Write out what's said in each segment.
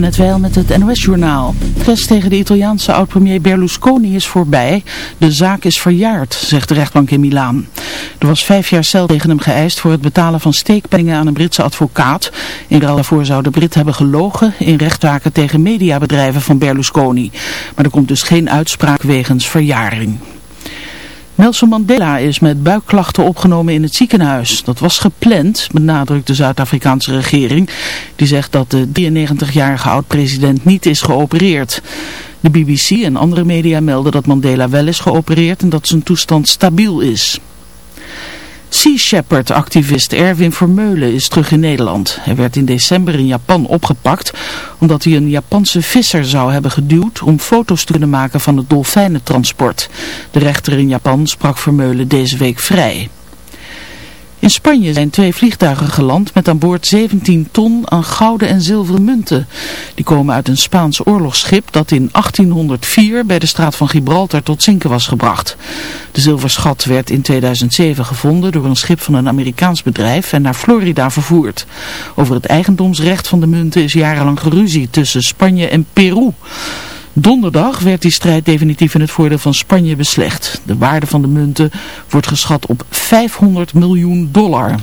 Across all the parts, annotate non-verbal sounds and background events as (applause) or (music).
net wel met het NOS-journaal. Het tegen de Italiaanse oud-premier Berlusconi is voorbij. De zaak is verjaard, zegt de rechtbank in Milaan. Er was vijf jaar cel tegen hem geëist voor het betalen van steekpenningen aan een Britse advocaat. In ruil daarvoor zou de Brit hebben gelogen in rechtszaken tegen mediabedrijven van Berlusconi. Maar er komt dus geen uitspraak wegens verjaring. Nelson Mandela is met buikklachten opgenomen in het ziekenhuis. Dat was gepland, benadrukt de Zuid-Afrikaanse regering. Die zegt dat de 93-jarige oud-president niet is geopereerd. De BBC en andere media melden dat Mandela wel is geopereerd en dat zijn toestand stabiel is. Sea Shepherd-activist Erwin Vermeulen is terug in Nederland. Hij werd in december in Japan opgepakt omdat hij een Japanse visser zou hebben geduwd om foto's te kunnen maken van het dolfijnentransport. De rechter in Japan sprak Vermeulen deze week vrij. In Spanje zijn twee vliegtuigen geland met aan boord 17 ton aan gouden en zilveren munten. Die komen uit een Spaans oorlogsschip dat in 1804 bij de straat van Gibraltar tot zinken was gebracht. De zilverschat werd in 2007 gevonden door een schip van een Amerikaans bedrijf en naar Florida vervoerd. Over het eigendomsrecht van de munten is jarenlang geruzie tussen Spanje en Peru. Donderdag werd die strijd definitief in het voordeel van Spanje beslecht. De waarde van de munten wordt geschat op 500 miljoen dollar.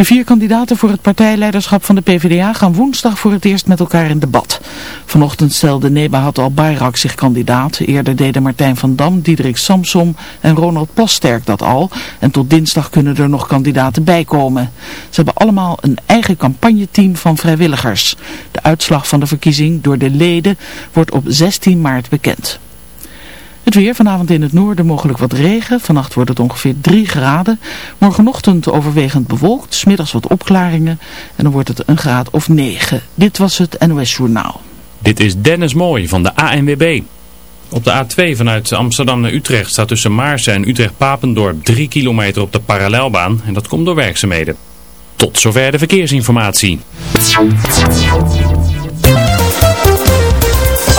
De vier kandidaten voor het partijleiderschap van de PvdA gaan woensdag voor het eerst met elkaar in debat. Vanochtend stelde Nebahat al-Bayrak zich kandidaat. Eerder deden Martijn van Dam, Diederik Samsom en Ronald Plasterk dat al. En tot dinsdag kunnen er nog kandidaten bij komen. Ze hebben allemaal een eigen campagneteam van vrijwilligers. De uitslag van de verkiezing door de leden wordt op 16 maart bekend. Het weer vanavond in het noorden mogelijk wat regen. Vannacht wordt het ongeveer 3 graden. Morgenochtend overwegend bewolkt. Smiddags wat opklaringen. En dan wordt het een graad of 9. Dit was het NOS Journaal. Dit is Dennis Mooij van de ANWB. Op de A2 vanuit Amsterdam naar Utrecht staat tussen Maarsen en Utrecht-Papendorp 3 kilometer op de parallelbaan. En dat komt door werkzaamheden. Tot zover de verkeersinformatie.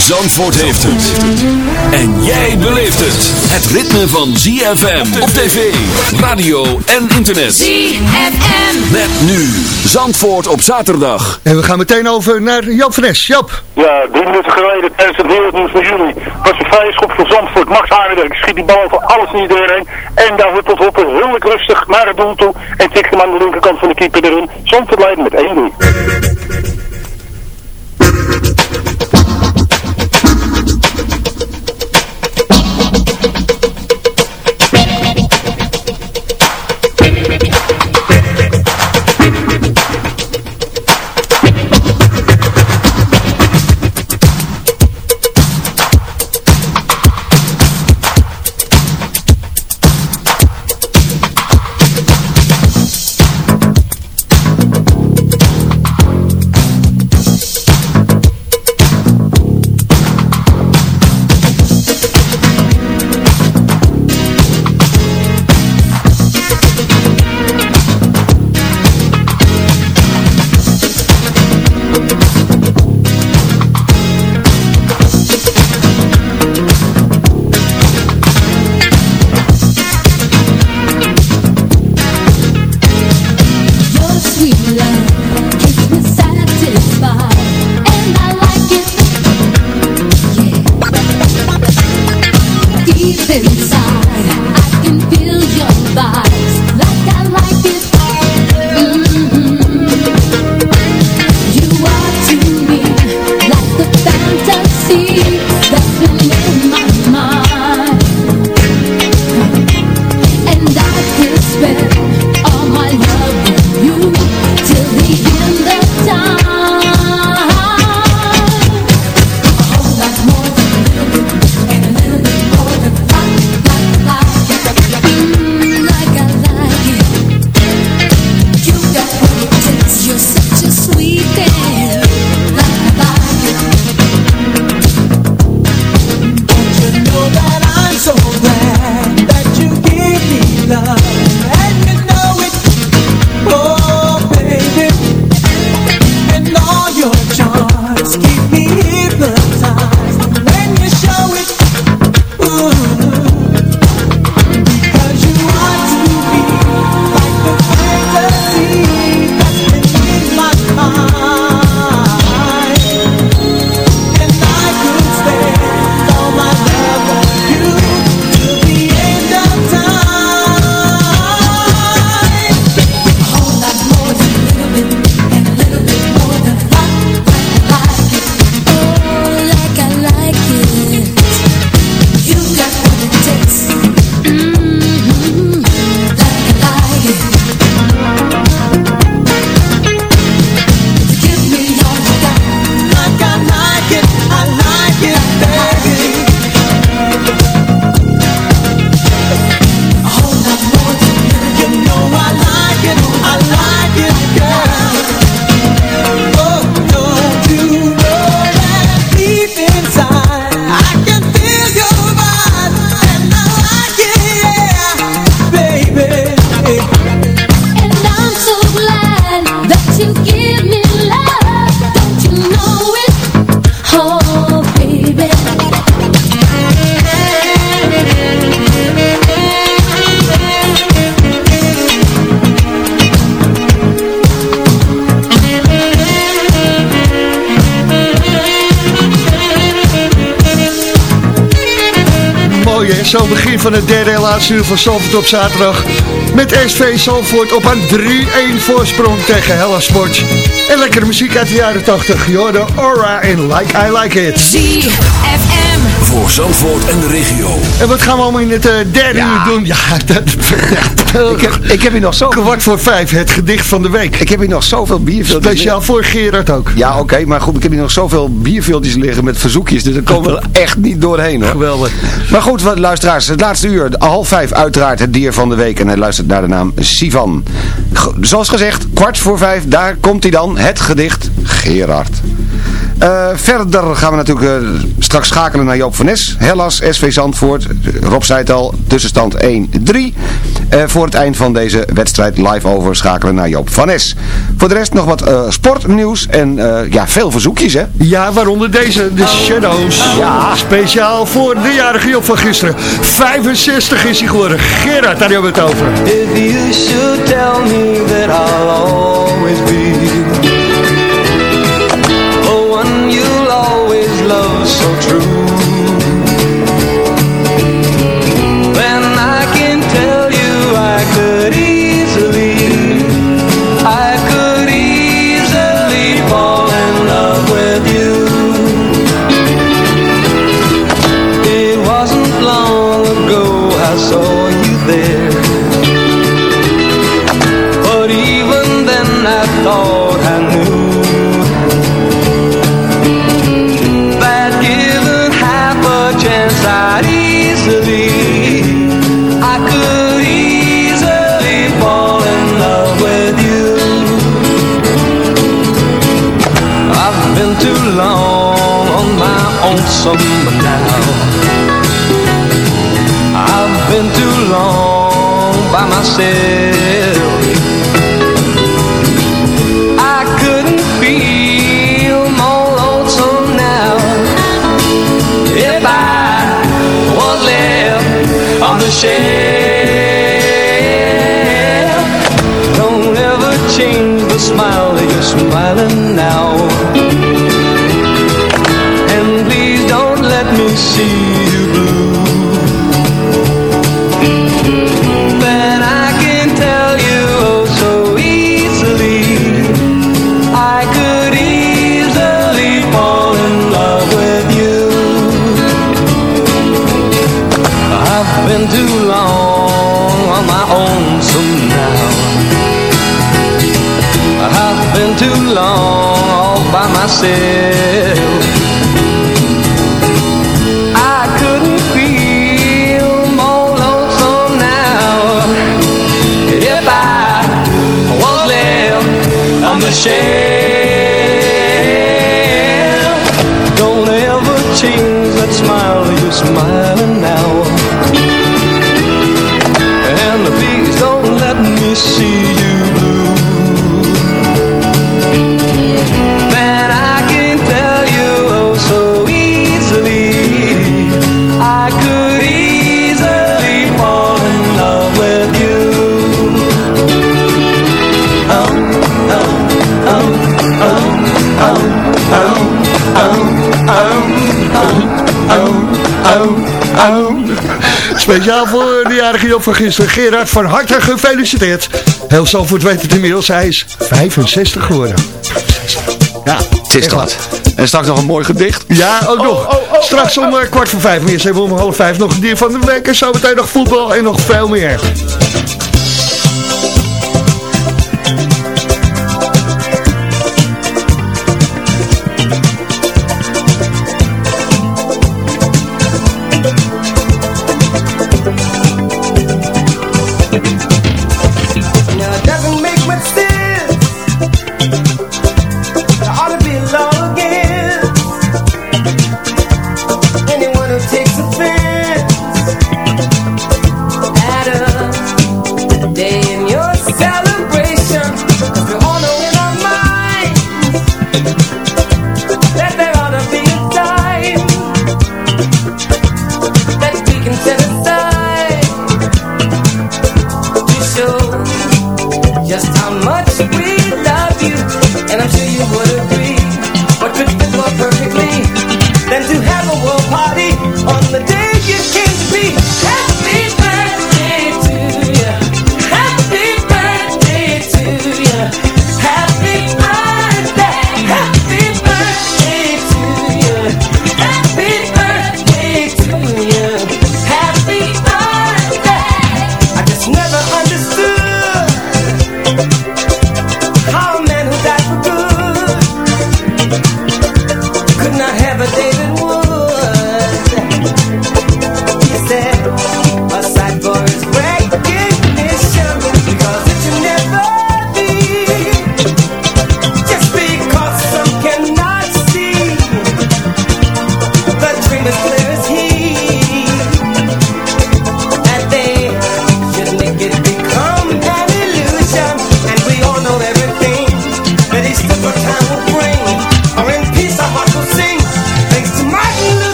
Zandvoort heeft het. En jij beleeft het. Het ritme van ZFM op tv, radio en internet. ZFM. Met nu Zandvoort op zaterdag. En we gaan meteen over naar Jap Fres. Jap. Ja, drie minuten geleden tijdens het wereldnieuws van jullie was een vrije schop voor Zandvoort. Max Aardenberg schiet die bal over alles en iedereen. En daar wordt tot hoppen heel rustig naar het doel toe. En tikt hem aan de linkerkant van de keeper erin. Zandvoort leidt met 1-3. Derde en laatste uur van Zalvoort op zaterdag. Met SV Zalvoort op een 3-1 voorsprong tegen Hella Sport. En lekkere muziek uit de jaren 80. Jorden Aura en Like I Like It. ZFM. Voor Zandvoort en de regio. En wat gaan we allemaal in het eh, derde uur doen? Ja, dat... Ik heb, ik heb hier nog zo... Kwart voor vijf, het gedicht van de week. Ik heb hier nog zoveel bierviltjes Speciaal voor Gerard ook. Ja, oké, maar goed, ik heb hier nog zoveel bierviltjes liggen met verzoekjes, dus daar komen we er (laughs) echt niet doorheen hoor. Geweldig. Maar goed, wat, luisteraars, het laatste uur, half vijf uiteraard het dier van de week en hij luistert naar de naam Sivan. G- zoals gezegd, kwart voor vijf, daar komt hij dan, het gedicht Gerard. Eh, verder gaan we natuurlijk eh, straks schakelen naar Joop van Nes. Hellas, SV Zandvoort. Rob zei het al, tussenstand 1-3. Eh, voor het eind van deze wedstrijd live over schakelen naar Joop van Nes. Voor de rest nog wat eh, sportnieuws en eh, ja, veel verzoekjes hè. Ja, waaronder deze, de Shadows. Ja. Speciaal voor de jarige Job van gisteren. 65 is hij geworden. Gerard, daar hebben we het over. If you should tell me that I'll always be summer now. I've been too long by myself. I couldn't feel more lonesome now. If I was left on the shelf Don't ever change the smile you're smiling now too long all by myself the shelf Don't ever change that smile you're smiling now Speciaal voor de jarige Job van gisteren. Gerard, van harte gefeliciteerd. Heel Zalvoort weet het inmiddels. Hij is 65 geworden. Ja, Het is wat. En straks nog een mooi gedicht. Ja, ook nog. Straks om eh, kwart voor vijf. Maar eerst hebben we om half vijf nog een dier van de week. En zo meteen nog voetbal en nog veel meer.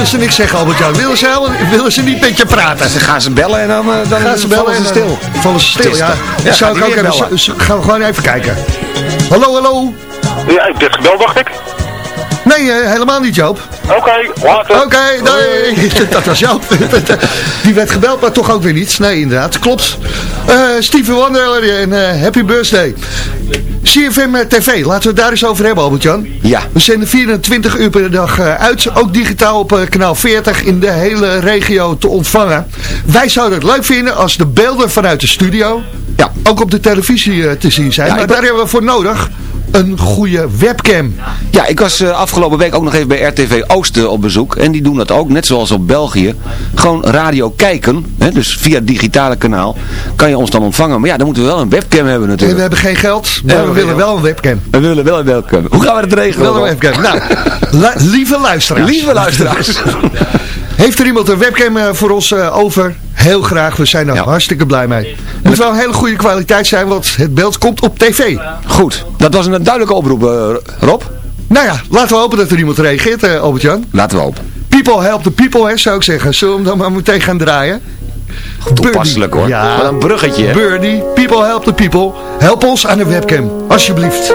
Willen ze niks zeggen, Albert-Jan? Willen ze, willen ze niet met je praten? Ze gaan ze bellen en dan, eh, dan Gaan ze bellen vallen ze en stil. dan Vallen ze stil, ja. toch- Dat Ja, zou ik ook z- Gaan we gewoon even kijken. Hallo, hallo. Ja, ik werd gebeld, dacht ik. Nee, eh, helemaal niet, Joop. Oké, later. Oké, nee, (laughs) dat was Joop. Die werd gebeld, maar toch ook weer niets. Nee, inderdaad, klopt. Eh Steven Wonder en eh, happy birthday. CFM TV, laten we het daar eens over hebben, Albert-Jan. Ja. We zenden 24 uur per dag eh, uit, ook digitaal op eh, kanaal 40 in de hele regio te ontvangen. Wij zouden het leuk vinden als de beelden vanuit de studio Ja. ook op de televisie eh, te zien zijn. Ja, maar daar hebben we voor nodig een goede webcam. Ja, ik was eh, afgelopen week ook nog even bij RTV Oosten op bezoek. En die doen dat ook, net zoals op België. Gewoon radio kijken, hè, dus via het digitale kanaal, kan je ons dan ontvangen. Maar ja, dan moeten we wel een webcam hebben En we natuurlijk. hebben geen geld, maar we willen wel een webcam. We willen wel een webcam. Hoe gaan we dat regelen? Wel een webcam. Nou, lieve luisteraars. Lieve luisteraars. (laughs) Heeft er iemand een webcam eh, voor ons eh, over? Heel graag, we zijn er Ja. hartstikke blij mee. Moet wel een hele goede kwaliteit zijn, want het beeld komt op tv. Goed, dat was een duidelijke oproep, eh, Rob. Nou ja, laten we hopen dat er iemand reageert, eh, Albert-Jan. Laten we open. People help the people, hè, zou ik zeggen. Zullen we hem dan maar meteen gaan draaien? Toepasselijk hoor. Ja. Wat een bruggetje. Birdie, people help the people. Help ons aan de webcam, alsjeblieft.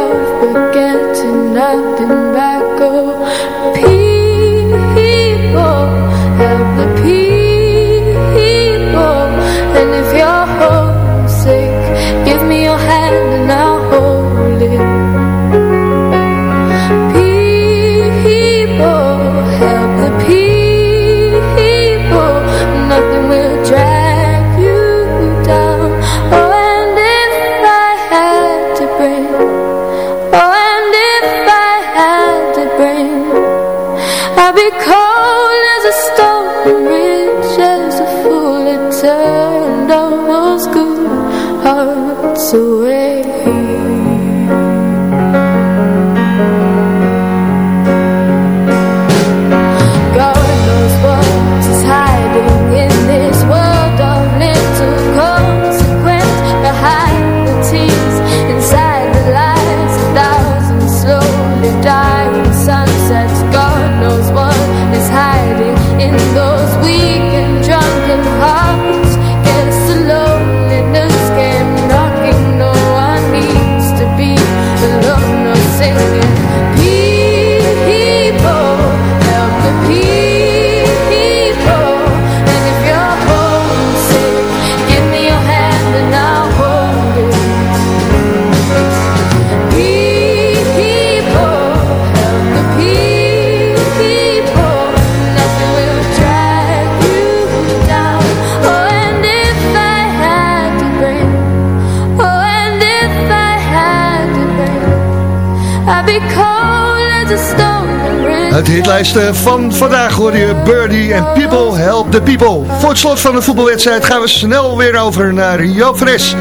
Het hitlijsten van vandaag hoor je Birdie en People Help the People. Voor het slot van de voetbalwedstrijd gaan we snel weer over naar Joop Fres.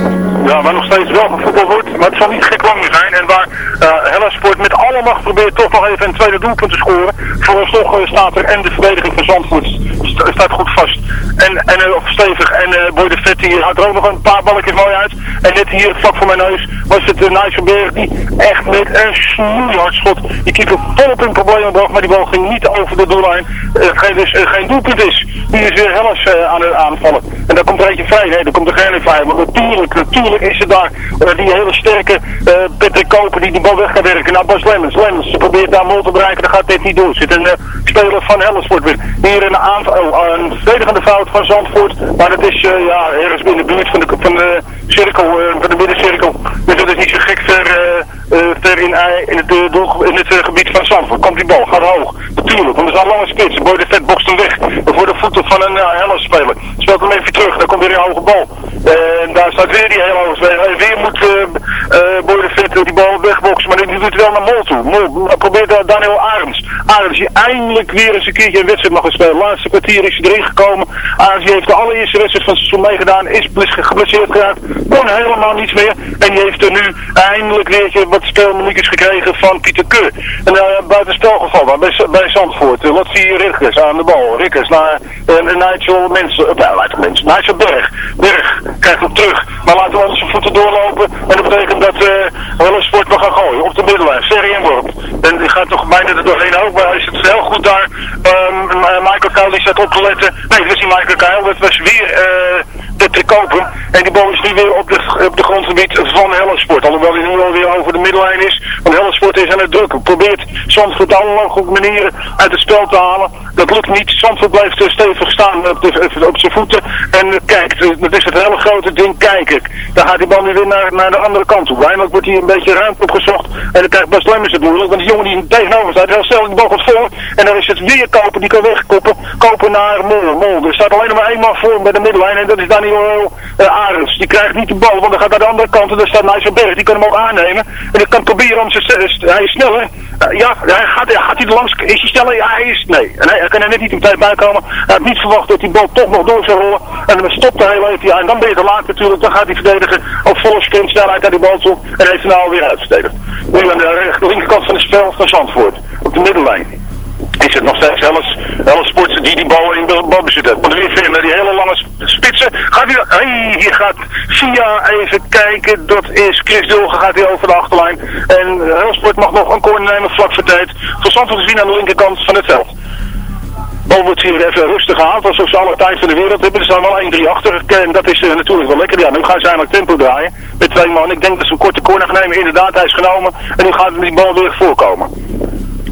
Ja, maar nog steeds wel gevoetbald wordt. maar het zal niet gek lang zijn. En waar uh, Hellersport met alle macht probeert toch nog even een tweede doelpunt te scoren. Vooralsnog uh, staat er en de verdediging van Zandvoort st staat goed vast. En, en uh, stevig. En uh, Boy de Vet die houdt er ook nog een paar balletjes mooi uit. En net hier vlak voor mijn neus was het uh, Nijsselberg die echt met een snoeihard schot. Die keeper volop in problemen bracht, maar die bal ging niet over de doellijn. geen, dus geen doelpunt is. Nu is weer Hellers aan het aanvallen. En dan komt er eentje vrij. Nee, dan komt er geen vrij. Maar natuurlijk, natuurlijk is er daar die hele sterke Patrick Koper die die bal weg gaat werken. Nou, Bas Lemmens. Lemmens probeert daar mol te bereiken. Dat gaat dit niet door. Zit een speler van Hellersvoort weer. Hier een aanval, een verdedigende fout van Zandvoort. Maar dat is uh, ja, ergens in de buurt van de, van de cirkel, uh, van de middencirkel. Dus dat is niet zo gek ver, uh, ver in, in, het, doel, in het gebied van Zandvoort. Komt die bal, gaat hoog. Natuurlijk, want er is een lange spits. Boy de Vet bokst hem weg. Voor de voeten van een uh, speler. Speelt hem even terug, dan komt weer een hoge bal. En daar staat weer die hele hoge speler. En weer moet Boy de Vet die bal wegboksen. Maar die doet wel naar Mol toe. Mol probeert Daniel Arends. Arends die eindelijk weer eens een keertje een wedstrijd mag spelen. Laatste kwartier is hij erin gekomen. Arends heeft de allereerste wedstrijd van het seizoen meegedaan. Is geblesseerd geraakt. Kon helemaal niets meer. En die heeft er nu eindelijk weer wat speelminuutjes gekregen van Pieter Keur. En uh, buiten spel gevallen bij, bij Zandvoort. Uh, wat zie je Rikkers aan de bal. Rikkers naar uh, Nigel Mensen. Uh, mensen. Berg. Berg krijgt hem terug. Maar laten we onze voeten doorlopen. En dat betekent dat uh, Welle Sport nog gaan gooien. Op de middenlijn. Ferry en Worp. En die gaat toch bijna er doorheen ook. Maar hij zit heel goed daar. Um, Michael Kuil die staat op te letten. Nee, dat is niet Michael Kuil. Dat was weer Patrick Koper. En die bal is nu weer op de grondgebied van Hellensport. Alhoewel hij nu alweer over de middenlijn is. Want Hellensport is aan het drukken. Probeert Zandvoort alle mogelijke manieren uit het spel te halen. Dat lukt niet. Zandvoort blijft stevig staan op, de, zijn voeten. En kijkt, dat is hele grote ding. Kijk ik. Dan gaat die bal nu weer naar, naar de andere kant toe. Eindelijk wordt hier een beetje ruimte opgezocht. En dan krijgt Bas Lemmers het moeilijk. Want die jongen die tegenover staat, heel snel die bal gaat voor. En dan is het weer Koper die kan wegkoppen. Kopen naar Mol. Mol. Er staat alleen maar één man voor bij de middenlijn. En dat is Daniel uh, Arends. Die krijgt niet de bal, want dan gaat naar de andere kant. En daar staat Nijsselberg. Die kan hem ook aannemen. En die kan proberen om zijn... Hij is sneller. Uh, ja, hij gaat, gaat hij langs... Is hij sneller? Ja, hij is... Nee. En hij, hij kan er net niet op tijd bij komen. Hij had niet verwacht dat die bal toch nog door zou rollen. En dan stopt hij heel even. Ja, en dan ben je te laat natuurlijk. Dan gaat hij verdedigen op volle sprint snelheid naar die bal toe. En heeft hij nou alweer uitverdedigd. Nu aan de linkerkant van het spel van Zandvoort. Op de middenlijn is het nog steeds Helles Sports die die bal in balbezit heeft. Want weer vinden die hele lange spitsen. Gaat hij, hey, hier gaat Sia even kijken. Dat is Chris Dulge gaat hij over de achterlijn. En Sport mag nog een corner nemen vlak voor tijd. Verstandig te zien aan de linkerkant van het veld. Bal wordt hier even rustig gehaald, alsof ze alle tijd van de wereld hebben. Er staan wel 1-3 achter. En dat is uh, natuurlijk wel lekker. Ja, nu gaan ze eigenlijk tempo draaien. Met twee man. Ik denk dat ze een korte corner gaan nemen. Inderdaad, hij is genomen. En nu gaat die bal weer voorkomen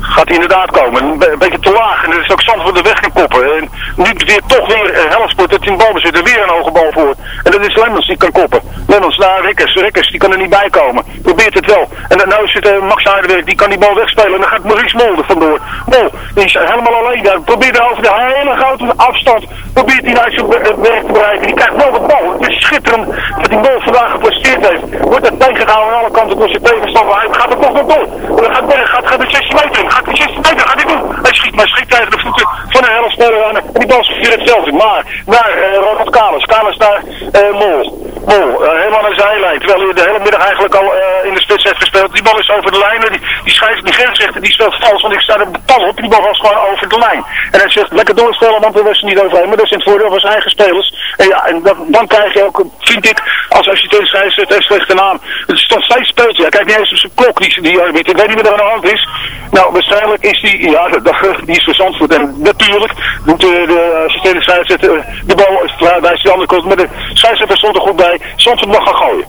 gaat hij inderdaad komen. Een, beetje te laag. En er is ook zand voor de weg gaan koppen. En nu weer toch weer uh, Helsport dat in bal bezit. Er weer een hoge bal voor. En dat is Lemmens die kan koppen. Lemmens naar Rikkers. Rikkers die kan er niet bij komen. Probeert het wel. En dan nou zit Max Heidenberg. Die kan die bal wegspelen. En dan gaat Maurice Mol er vandoor. Mol is helemaal alleen daar. Probeert over de hele grote afstand. Probeert hij naar zijn werk te bereiken. Die krijgt wel de bal. Het is schitterend dat die bal vandaag gepresteerd heeft. Wordt het tegengehouden aan alle kanten door zijn tegenstander. Hij gaat er toch nog door. Dan gaat Berg gaat, gaat de 16 meter in. Gaat die 16 meter, gaat hij doen. Hij schiet, maar schiet tegen de voeten van hele speler aan. En die bal weer hetzelfde. Maar naar uh, Ronald Kalis. Kalis naar uh, Mol. Mol, uh, helemaal naar zijlijn. Terwijl hij de hele middag eigenlijk al in de heeft gespeeld. Die bal is over de lijn. Die, die scheidt, die grensrechter, die speelt vals. Want ik sta er pas op. Die bal was gewoon over de lijn. En hij zegt, lekker doorspelen, want we was niet overheen. Maar dat is in het voordeel van zijn eigen spelers. En ja, en dan krijg je ook, vind ik, als assistent scheidsrechter een slechte naam. Het is toch steeds speeltje. Hij kijkt niet eens op zijn klok, die, die arbiter. Ik weet niet wat er aan de hand is. Nou, waarschijnlijk is die, ja, (laughs) die is verzand voor. En natuurlijk moet de, de assistent scheidsrechter de bal wijst de andere kant. Maar de scheidsrechter stond er goed bij. Zandvoort mag gaan gooien.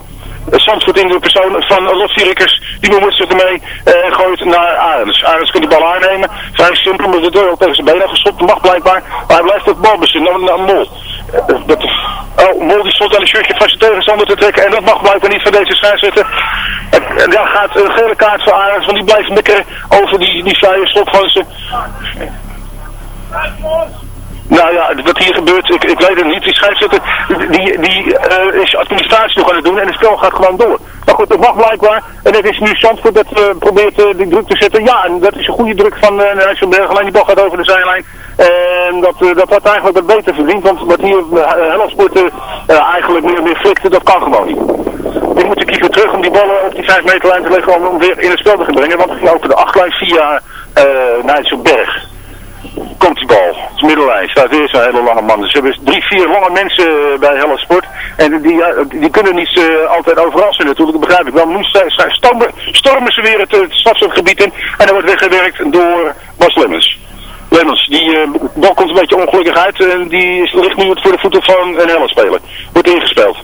Zandvoort in de persoon van Lottie Rikkers, die bemoeit zich ermee en uh, gooit naar Arends. Arends kan die bal aannemen, vrij simpel, omdat de deur ook tegen zijn benen geschopt mag blijkbaar, maar hij blijft het balbezit naar, naar Mol. Uh, dat, oh, Mol die stond aan een shirtje van zijn tegenstander te trekken en dat mag blijkbaar niet van deze scheidsrechter. En, en daar gaat een gele kaart voor Arends, want die blijft mikkeren over die, die vrije van ze. Nou ja, wat hier gebeurt, ik, ik weet het niet. Die scheidsrechter, die, die uh, is administratie nog aan het doen en het spel gaat gewoon door. Maar goed, dat mag blijkbaar. En het is nu Zandvoort dat uh, probeert uh, die druk te zetten. Ja, en dat is een goede druk van uh, Nijsselberg. Alleen die bal gaat over de zijlijn. En dat, eh, dat had eigenlijk wat beter verdiend, want wat hier uh, eigenlijk meer, meer flikte, dat kan gewoon niet. Die moet de keeper terug om die ballen op die 5 meter lijn te leggen om weer in het spel te gaan brengen, want het ging over de achtlijn via uh, Nijtselberg komt die bal. Het is middellijn. Staat weer zo'n hele lange man. Dus ze hebben drie, vier lange mensen eh, bij Helle Sport. En die, die kunnen niet uh, altijd overal zijn natuurlijk, dat begrijp ik wel. Nu stormen, stormen ze weer het, het stadsgebied in. En dan wordt weggewerkt door Bas Lemmens. Lemmens, die uh, bal komt een beetje ongelukkig uit. En die ligt nu voor de voeten van een Helle speler. Wordt ingespeeld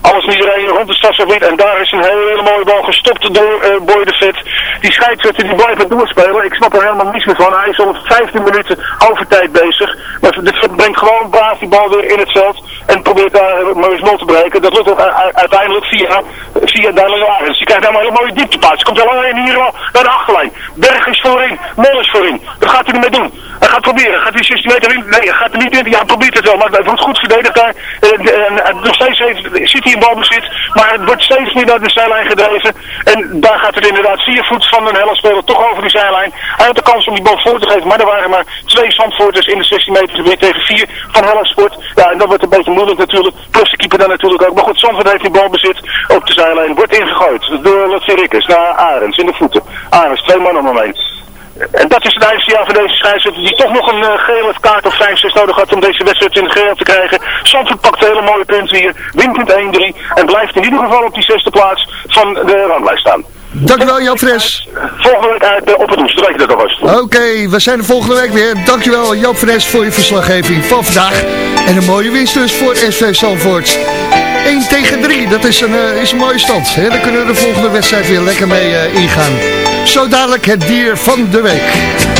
alles en iedereen rond de stadsgebied. En daar is een hele, mooie bal gestopt door uh, Boy de Vet. Die scheidsrechter die blijft doorspelen. Ik snap er helemaal niets meer van. Hij is al 15 minuten overtijd bezig. Maar de brengt gewoon braaf die bal weer in het veld. En probeert daar uh, maar eens te bereiken. Dat lukt ook uiteindelijk via, via Daniel Arends. Die krijgt helemaal een hele mooie dieptepaas. Komt in hier al naar de achterlijn. Berg is voorin. Mol is voorin. Dat gaat hij ermee doen. Hij gaat proberen. Gaat hij 16 meter in? Nee, hij gaat er niet in. Ja, hij probeert het wel. Maar het wordt goed verdedigd daar. En nog steeds heeft, hij balbezit. Maar het wordt steeds meer naar de zijlijn gedreven. En daar gaat het inderdaad vier voet van een helle speler toch over die zijlijn. Hij had de kans om die bal voor te geven. Maar er waren maar twee zandvoorters in de 16 meter gebied tegen vier van Helle Sport. Ja, en dat wordt een beetje moeilijk natuurlijk. Plus de keeper dan natuurlijk ook. Maar goed, Zandvoort heeft die balbezit op de zijlijn. Wordt ingegooid door Rikkers naar Arends in de voeten. Arends, twee om hem heen. En dat is het jaar van deze scheidsrechter die toch nog een uh, gele kaart of 5, 6 nodig had om deze wedstrijd in de geel te krijgen. Zandvoort pakt hele mooie punten hier, wint met 1-3 en blijft in ieder geval op die zesde plaats van de ranglijst staan. Dankjewel Jan Fres. Volgende week uit uh, op het hoes, weet je dat alvast. Oké, okay, we zijn er volgende week weer. Dankjewel Jan Fres voor je verslaggeving van vandaag. En een mooie winst dus voor SV Zandvoort. 1 tegen 3, dat is een, uh, is een mooie stand. Hè? Dan kunnen we de volgende wedstrijd weer lekker mee uh, ingaan. Zo dadelijk het dier van de week.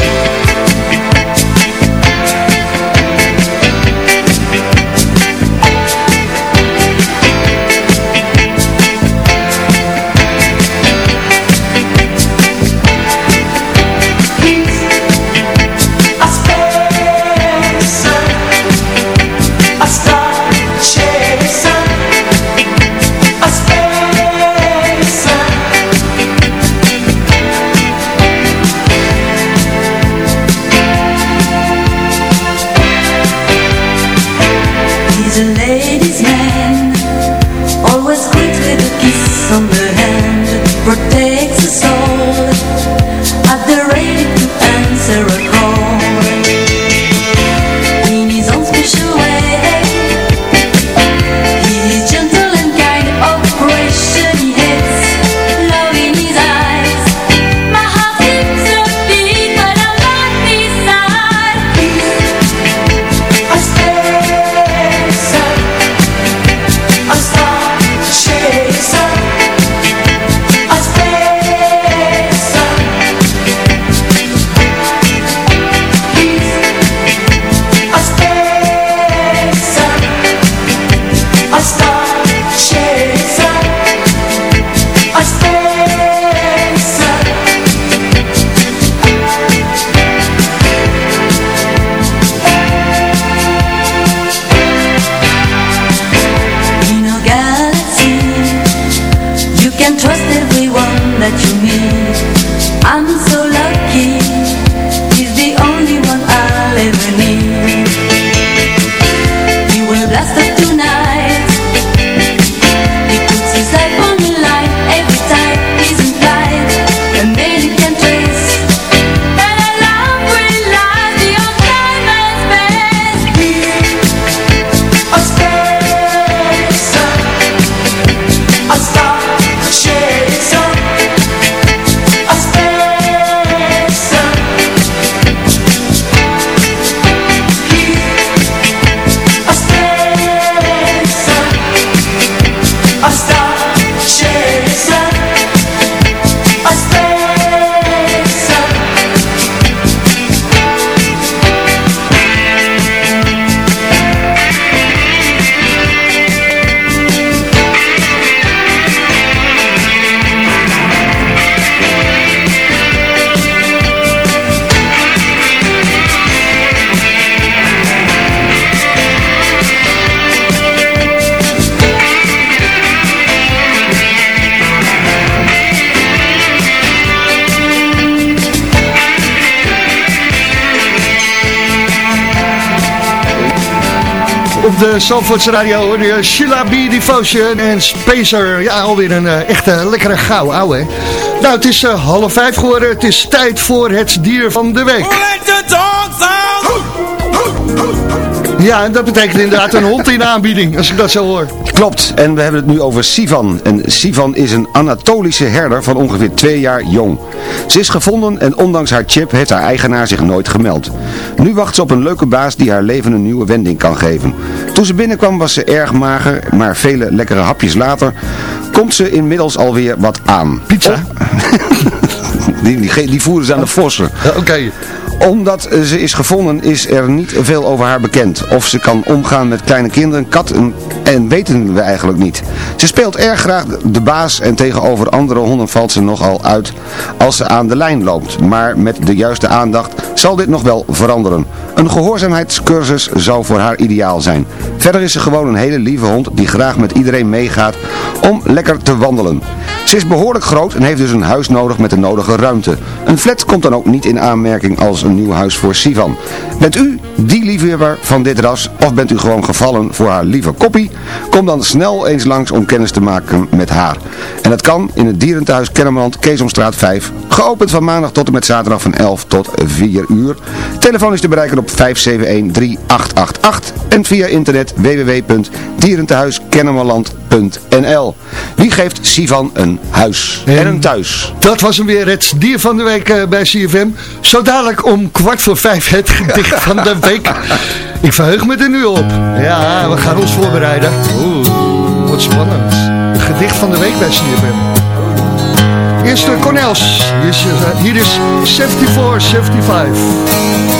De Zandvoortse Radio hoor je Sheila B. Devotion en Spacer. Ja, alweer een uh, echte lekkere gauw, ouwe. Hè? Nou, het is uh, half vijf geworden. Het is tijd voor het dier van de week. Ja, en dat betekent inderdaad een hond in aanbieding, als ik dat zo hoor. Klopt, en we hebben het nu over Sivan. En Sivan is een Anatolische herder van ongeveer twee jaar jong. Ze is gevonden en ondanks haar chip heeft haar eigenaar zich nooit gemeld. Nu wacht ze op een leuke baas die haar leven een nieuwe wending kan geven. Toen ze binnenkwam was ze erg mager, maar vele lekkere hapjes later komt ze inmiddels alweer wat aan. Pizza? (laughs) die, die, die voeren ze aan de vossen. Oké omdat ze is gevonden is er niet veel over haar bekend. Of ze kan omgaan met kleine kinderen, katten en weten we eigenlijk niet. Ze speelt erg graag de baas en tegenover andere honden valt ze nogal uit als ze aan de lijn loopt. Maar met de juiste aandacht zal dit nog wel veranderen. Een gehoorzaamheidscursus zou voor haar ideaal zijn. Verder is ze gewoon een hele lieve hond die graag met iedereen meegaat om lekker te wandelen. Ze is behoorlijk groot en heeft dus een huis nodig met de nodige ruimte. Een flat komt dan ook niet in aanmerking als een nieuw huis voor Sivan. Bent u die liefhebber van dit ras of bent u gewoon gevallen voor haar lieve koppie? Kom dan snel eens langs om kennis te maken met haar. En dat kan in het dierentehuis Kennemerland, Keesomstraat 5. Geopend van maandag tot en met zaterdag van 11 tot 4 uur. Telefoon is te bereiken op 571-3888 en via internet www.dierentehuiskennemerland.nl Wie geeft Sivan een huis en, en, een thuis? Dat was hem weer, het dier van de week uh, bij CFM. Zo dadelijk om kwart voor vijf het (laughs) gedicht van de week. Ik verheug me er nu op. Ja, we gaan ons voorbereiden. Oeh, wat spannend. Het gedicht van de week bij CFM. Eerste Cornels. Hier is, uh, hier is 74, 75.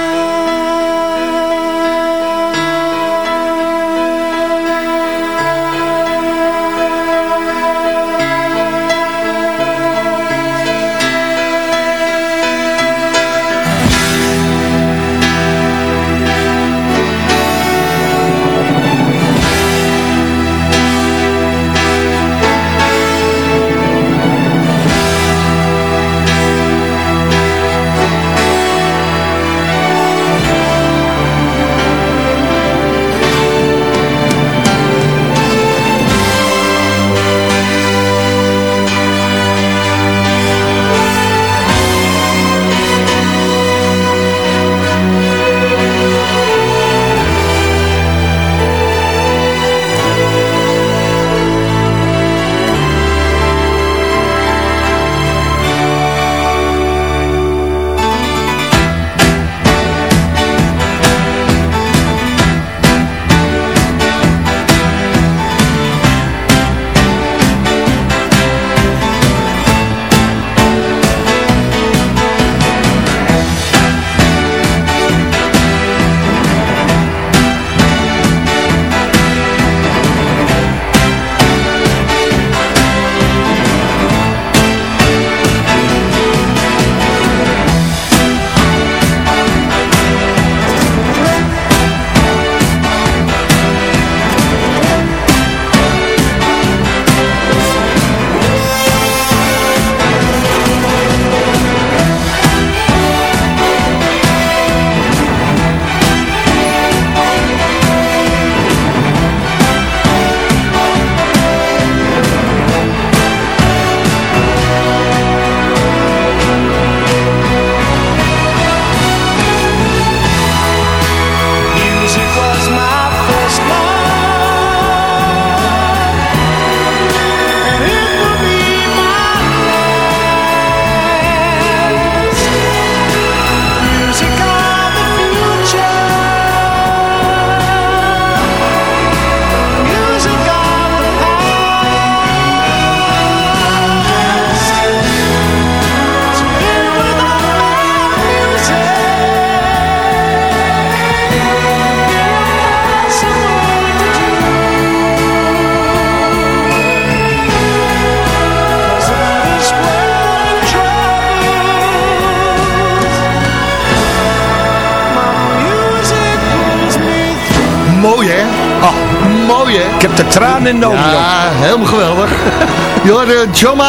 John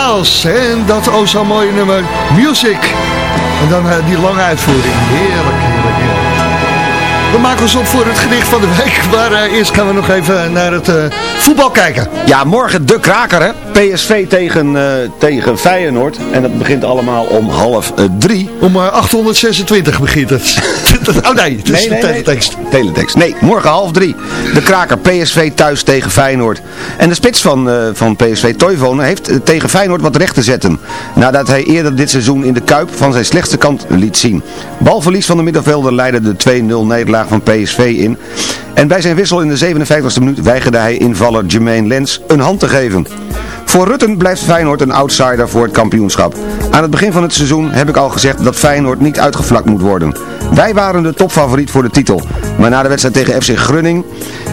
en dat oh zo mooie nummer Music. En dan eh, die lange uitvoering. Heerlijk, heerlijk, heerlijk. Ons op voor het gedicht van de week. (laughs) Maar eh, eerst gaan we nog even naar het eh, voetbal kijken. Ja, morgen de kraker, hè? PSV tegen, eh, tegen Feyenoord. En dat begint allemaal om half drie. Om eh, 826 begint het. (laughs) oh nee, het is de teletext. Teletext. Nee, morgen half drie. De kraker PSV thuis tegen Feyenoord. En de spits van, van PSV, Toivonen, heeft tegen Feyenoord wat recht te zetten. Nadat hij eerder dit seizoen in de Kuip van zijn slechtste kant liet zien. Balverlies van de middenvelder leidde de 2-0 nederlaag van PSV in. En bij zijn wissel in de 57e minuut weigerde hij invaller Jermaine Lens een hand te geven. Voor Rutten blijft Feyenoord een outsider voor het kampioenschap. Aan het begin van het seizoen heb ik al gezegd dat Feyenoord niet uitgevlakt moet worden. Wij waren de topfavoriet voor de titel. Maar na de wedstrijd tegen FC Grunning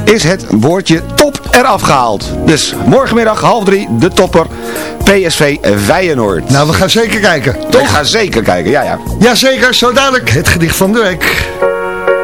is het woordje top eraf gehaald. Dus morgenmiddag half drie de topper PSV Feyenoord. Nou, we gaan zeker kijken. Toch? Ik ga zeker kijken, ja ja. Jazeker, zo dadelijk het gedicht van de week.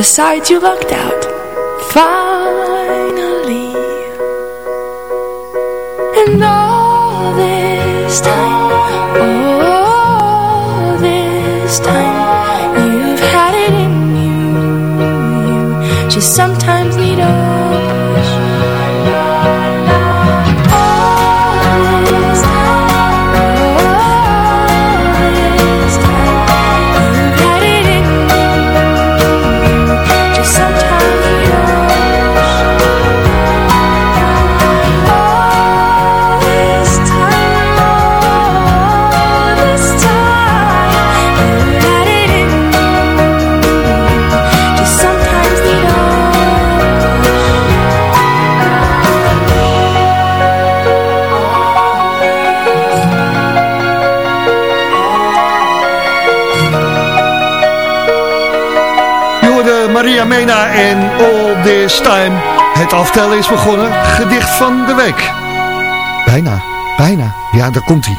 the side you looked out. Maria Mena en All This Time. Het aftellen is begonnen. Gedicht van de week. Bijna, bijna. Ja, daar komt hij.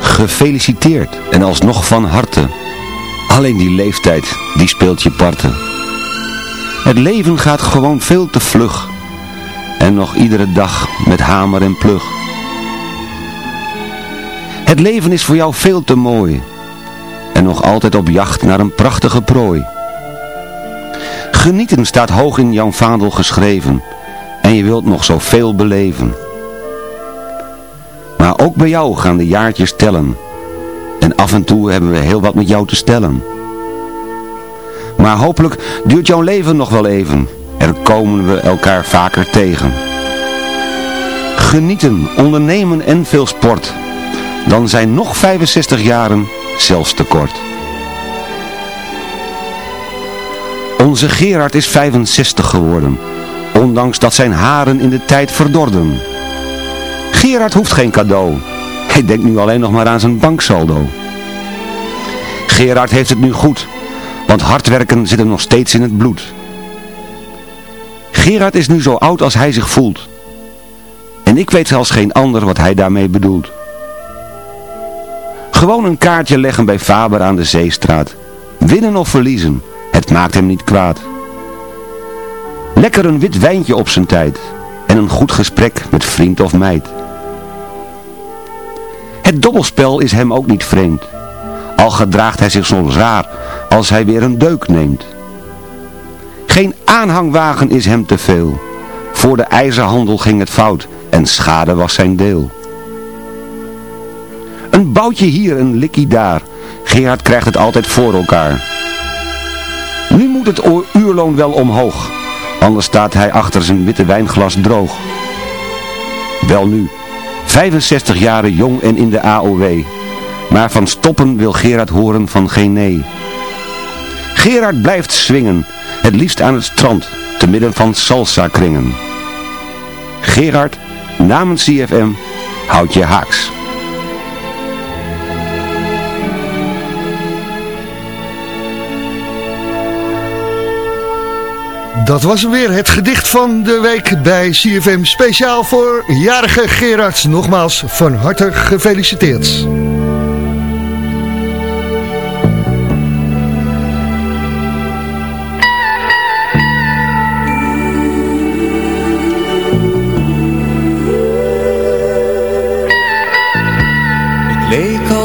Gefeliciteerd en alsnog van harte. Alleen die leeftijd, die speelt je parten. Het leven gaat gewoon veel te vlug. En nog iedere dag met hamer en plug. Het leven is voor jou veel te mooi. En nog altijd op jacht naar een prachtige prooi. Genieten staat hoog in jouw vaandel geschreven. En je wilt nog zoveel beleven. Maar ook bij jou gaan de jaartjes tellen. En af en toe hebben we heel wat met jou te stellen. Maar hopelijk duurt jouw leven nog wel even. Er komen we elkaar vaker tegen. Genieten, ondernemen en veel sport. Dan zijn nog 65 jaren zelfs te kort. Onze Gerard is 65 geworden, ondanks dat zijn haren in de tijd verdorden. Gerard hoeft geen cadeau, hij denkt nu alleen nog maar aan zijn banksaldo. Gerard heeft het nu goed, want hard werken zit hem nog steeds in het bloed. Gerard is nu zo oud als hij zich voelt. En ik weet zelfs geen ander wat hij daarmee bedoelt. Gewoon een kaartje leggen bij Faber aan de Zeestraat. Winnen of verliezen, het maakt hem niet kwaad. Lekker een wit wijntje op zijn tijd. En een goed gesprek met vriend of meid. Het dobbelspel is hem ook niet vreemd. Al gedraagt hij zich soms raar als hij weer een deuk neemt. Geen aanhangwagen is hem te veel. Voor de ijzerhandel ging het fout en schade was zijn deel. Een boutje hier, een likkie daar. Gerard krijgt het altijd voor elkaar. Nu moet het uurloon wel omhoog. Anders staat hij achter zijn witte wijnglas droog. Wel nu, 65 jaren jong en in de AOW. Maar van stoppen wil Gerard horen van geen nee. Gerard blijft swingen, het liefst aan het strand, te midden van salsa kringen. Gerard, namens CFM, houd je haaks. Dat was weer, het gedicht van de week bij CFM. Speciaal voor jarige Gerard. Nogmaals, van harte gefeliciteerd.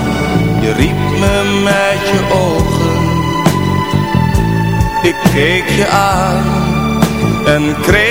je met je ogen. Ik keek je aan en kreeg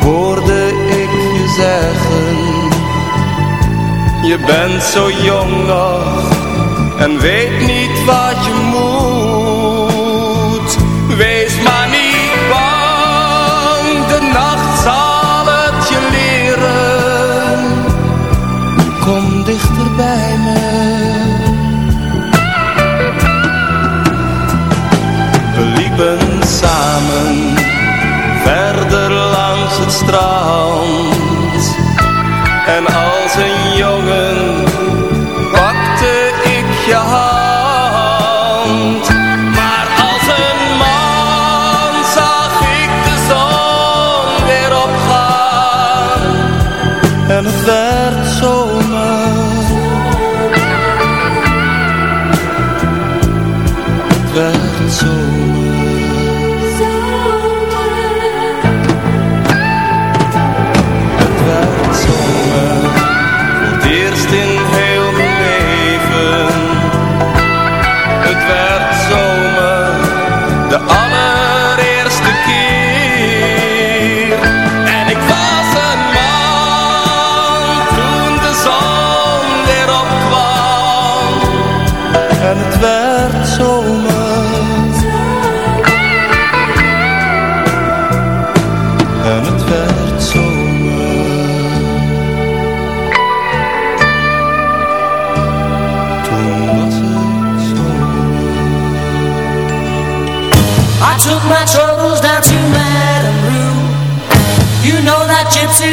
hoorde ik je zeggen. Je bent zo jong nog en weet niet wat je strand. En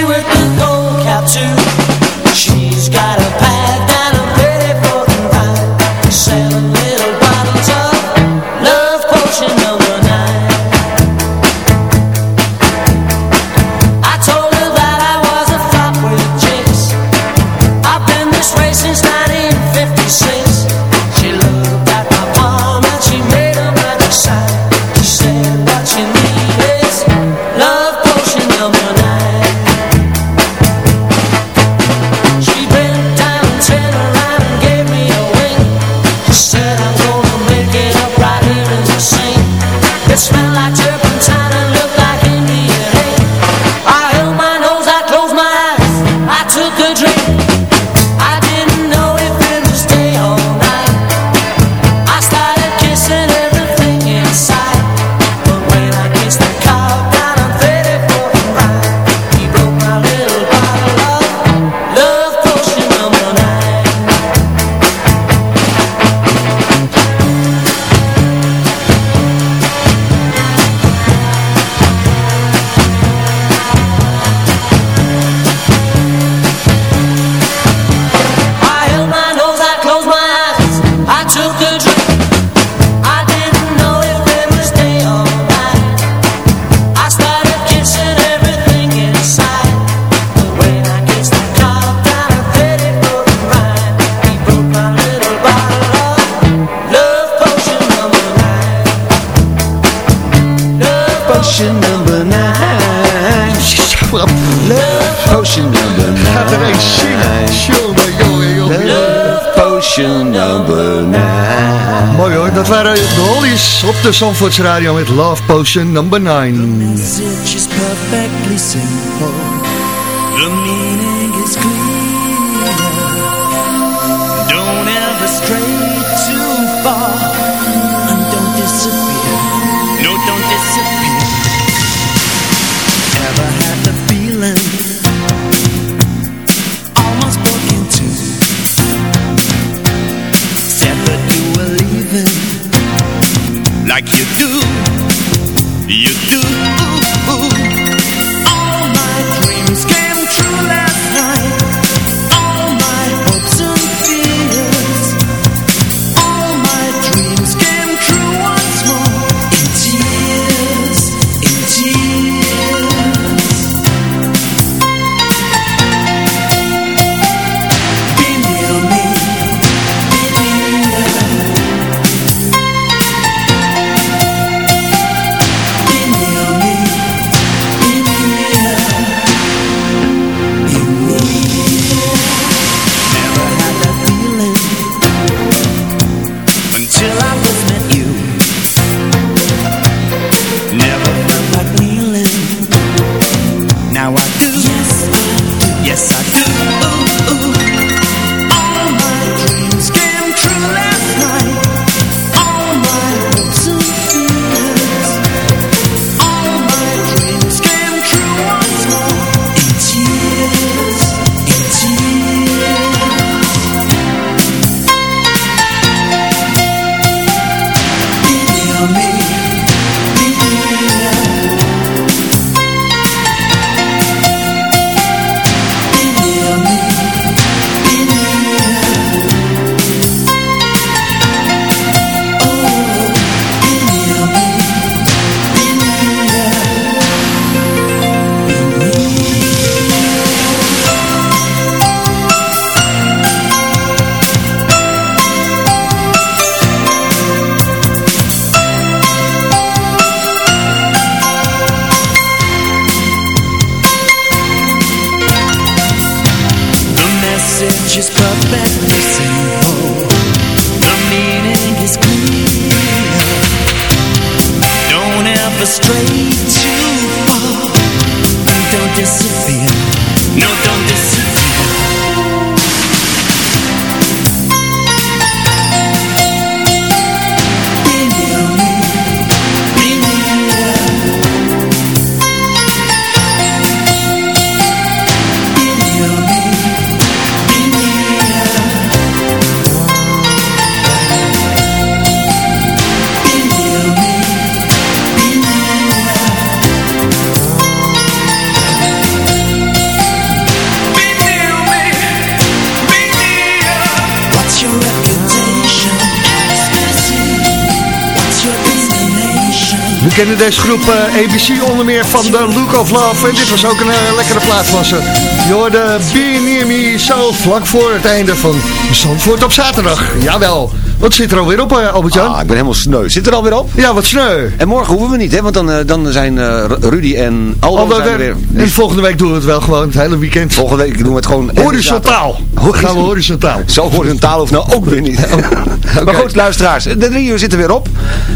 with de Zandvoorts Radio met Love Potion number 9. Kennen deze groep eh, ABC onder meer van The Look of Love. En dit was ook een eh, lekkere plaat van ze. Je hoorde Be Near Me zo vlak voor het einde van Zandvoort op zaterdag. Jawel. Wat zit er alweer op, eh, Albert-Jan? Ah, ik ben helemaal sneu. Zit er alweer op? Ja, wat sneu. En morgen hoeven we niet, hè? Want dan, dan zijn eh, Rudy en Aldo Aldo zijn er weer-. En volgende week doen we het wel gewoon, het hele weekend. Volgende week doen we het gewoon... Horizontaal. Gaan we horizontaal. Zo horizontaal hoeft nou ook weer niet. (laughs) Maar goed, luisteraars. De drie uur zitten weer op.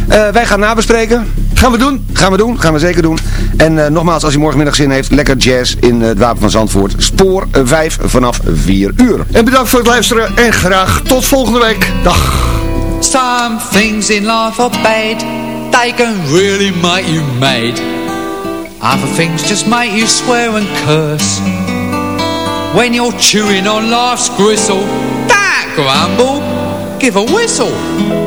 Wij gaan nabespreken. Gaan we doen. Gaan we doen. Gaan we zeker doen. En eh, nogmaals, als u morgenmiddag zin heeft, lekker jazz in eh, het Wapen van Zandvoort. Spoor 5 vanaf 4 uur. En bedankt voor het luisteren en graag tot volgende week. Dag. Some things in life are bad They can really make you mad Other things just make you swear and curse When you're chewing on life's gristle Don't grumble, give a whistle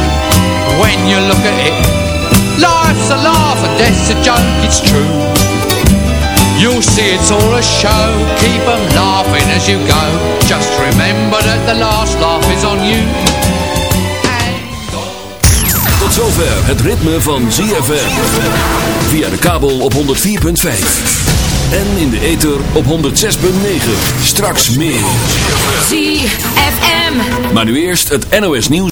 when you look at it. Life's a laugh and death's a joke, it's true. You'll see it's all a show, keep 'em laughing as you go. Just remember that the last laugh is on you. Tot zover het ritme van ZFM. Via de kabel op 104.5. En in de ether op 106.9. Straks meer. ZFM. Maar nu eerst het NOS nieuws.